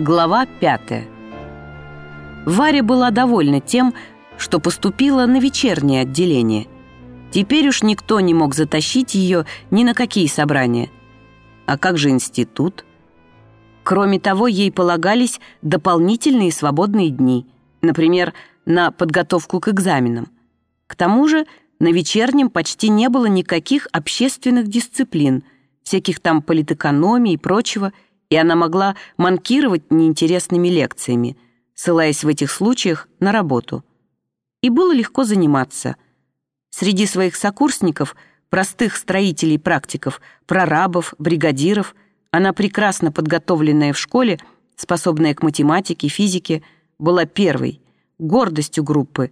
Глава пятая. Варя была довольна тем, что поступила на вечернее отделение. Теперь уж никто не мог затащить ее ни на какие собрания. А как же институт? Кроме того, ей полагались дополнительные свободные дни, например, на подготовку к экзаменам. К тому же на вечернем почти не было никаких общественных дисциплин, всяких там политэкономии и прочего – и она могла манкировать неинтересными лекциями, ссылаясь в этих случаях на работу. И было легко заниматься. Среди своих сокурсников, простых строителей практиков, прорабов, бригадиров, она прекрасно подготовленная в школе, способная к математике, физике, была первой, гордостью группы.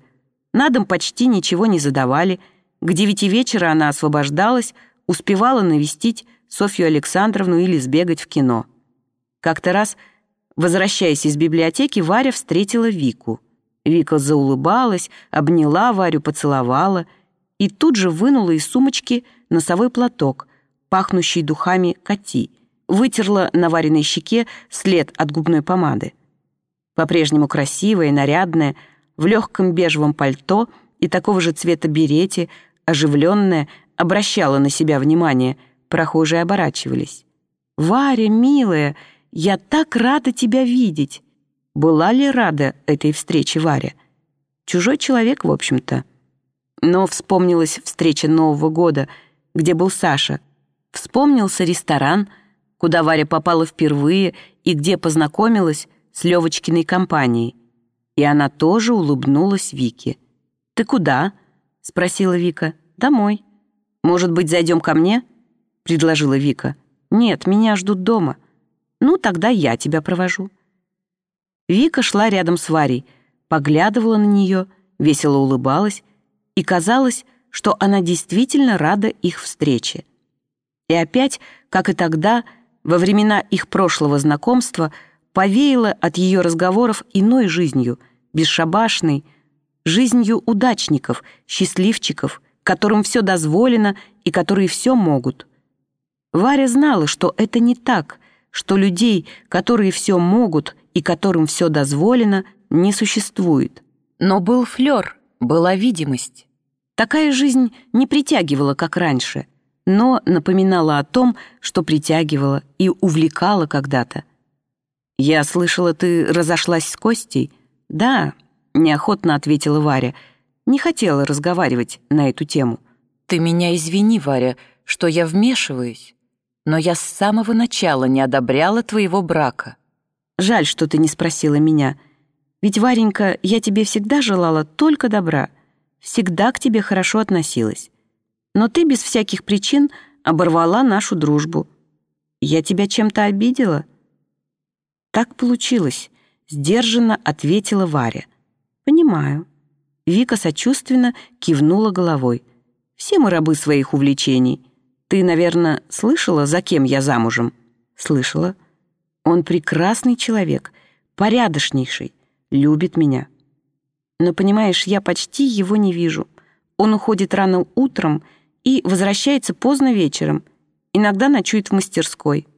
На дом почти ничего не задавали, к девяти вечера она освобождалась, успевала навестить Софью Александровну или сбегать в кино. Как-то раз, возвращаясь из библиотеки, Варя встретила Вику. Вика заулыбалась, обняла Варю, поцеловала и тут же вынула из сумочки носовой платок, пахнущий духами коти, вытерла на Вариной щеке след от губной помады. По-прежнему красивая, нарядная, в легком бежевом пальто и такого же цвета берете, оживленная, обращала на себя внимание, прохожие оборачивались. «Варя, милая!» «Я так рада тебя видеть!» Была ли рада этой встрече Варя? Чужой человек, в общем-то. Но вспомнилась встреча Нового года, где был Саша. Вспомнился ресторан, куда Варя попала впервые и где познакомилась с Левочкиной компанией. И она тоже улыбнулась Вике. «Ты куда?» — спросила Вика. «Домой». «Может быть, зайдем ко мне?» — предложила Вика. «Нет, меня ждут дома». «Ну, тогда я тебя провожу». Вика шла рядом с Варей, поглядывала на нее, весело улыбалась, и казалось, что она действительно рада их встрече. И опять, как и тогда, во времена их прошлого знакомства, повеяло от ее разговоров иной жизнью, бесшабашной, жизнью удачников, счастливчиков, которым все дозволено и которые все могут. Варя знала, что это не так, что людей, которые все могут и которым все дозволено, не существует. Но был флер, была видимость. Такая жизнь не притягивала, как раньше, но напоминала о том, что притягивала и увлекала когда-то. «Я слышала, ты разошлась с Костей?» «Да», — неохотно ответила Варя. Не хотела разговаривать на эту тему. «Ты меня извини, Варя, что я вмешиваюсь но я с самого начала не одобряла твоего брака. Жаль, что ты не спросила меня. Ведь, Варенька, я тебе всегда желала только добра, всегда к тебе хорошо относилась. Но ты без всяких причин оборвала нашу дружбу. Я тебя чем-то обидела?» «Так получилось», — сдержанно ответила Варя. «Понимаю». Вика сочувственно кивнула головой. «Все мы рабы своих увлечений». Ты, наверное, слышала, за кем я замужем? Слышала. Он прекрасный человек, порядочнейший, любит меня. Но, понимаешь, я почти его не вижу. Он уходит рано утром и возвращается поздно вечером. Иногда ночует в мастерской.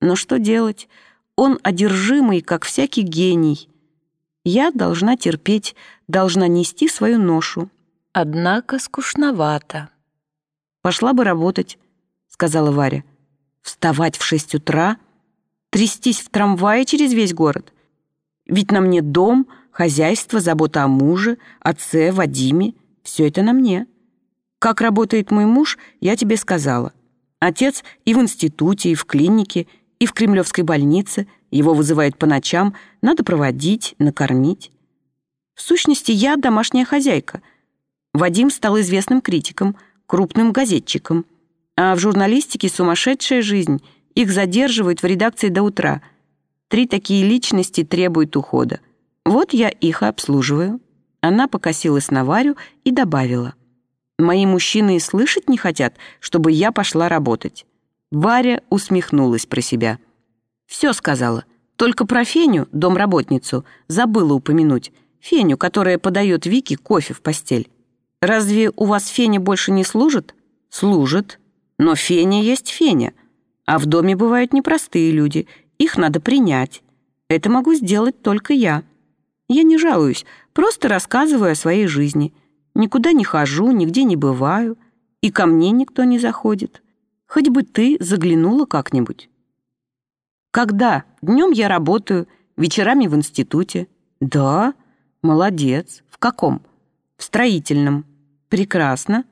Но что делать? Он одержимый, как всякий гений. Я должна терпеть, должна нести свою ношу. Однако скучновато. Пошла бы работать сказала Варя. «Вставать в шесть утра? Трястись в трамвае через весь город? Ведь на мне дом, хозяйство, забота о муже, отце, Вадиме. Все это на мне. Как работает мой муж, я тебе сказала. Отец и в институте, и в клинике, и в кремлевской больнице. Его вызывают по ночам, надо проводить, накормить. В сущности, я домашняя хозяйка. Вадим стал известным критиком, крупным газетчиком. А в журналистике сумасшедшая жизнь. Их задерживают в редакции до утра. Три такие личности требуют ухода. Вот я их обслуживаю». Она покосилась на Варю и добавила. «Мои мужчины и слышать не хотят, чтобы я пошла работать». Варя усмехнулась про себя. «Все сказала. Только про Феню, домработницу, забыла упомянуть. Феню, которая подает Вике кофе в постель. Разве у вас Феня больше не служит?» «Служит», но Феня есть Феня, а в доме бывают непростые люди, их надо принять. Это могу сделать только я. Я не жалуюсь, просто рассказываю о своей жизни. Никуда не хожу, нигде не бываю, и ко мне никто не заходит. Хоть бы ты заглянула как-нибудь. Когда? Днем я работаю, вечерами в институте. Да, молодец. В каком? В строительном. Прекрасно.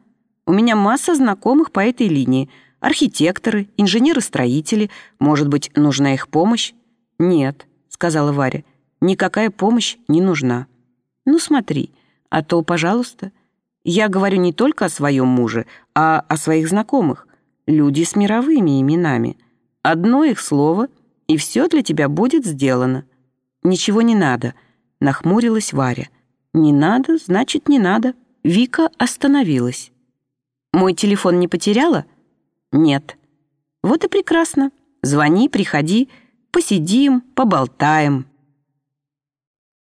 У меня масса знакомых по этой линии. Архитекторы, инженеры-строители. Может быть, нужна их помощь? Нет, сказала Варя. Никакая помощь не нужна. Ну смотри, а то, пожалуйста. Я говорю не только о своем муже, а о своих знакомых. Люди с мировыми именами. Одно их слово, и все для тебя будет сделано. Ничего не надо, нахмурилась Варя. Не надо, значит, не надо. Вика остановилась. Мой телефон не потеряла? Нет. Вот и прекрасно. Звони, приходи, посидим, поболтаем,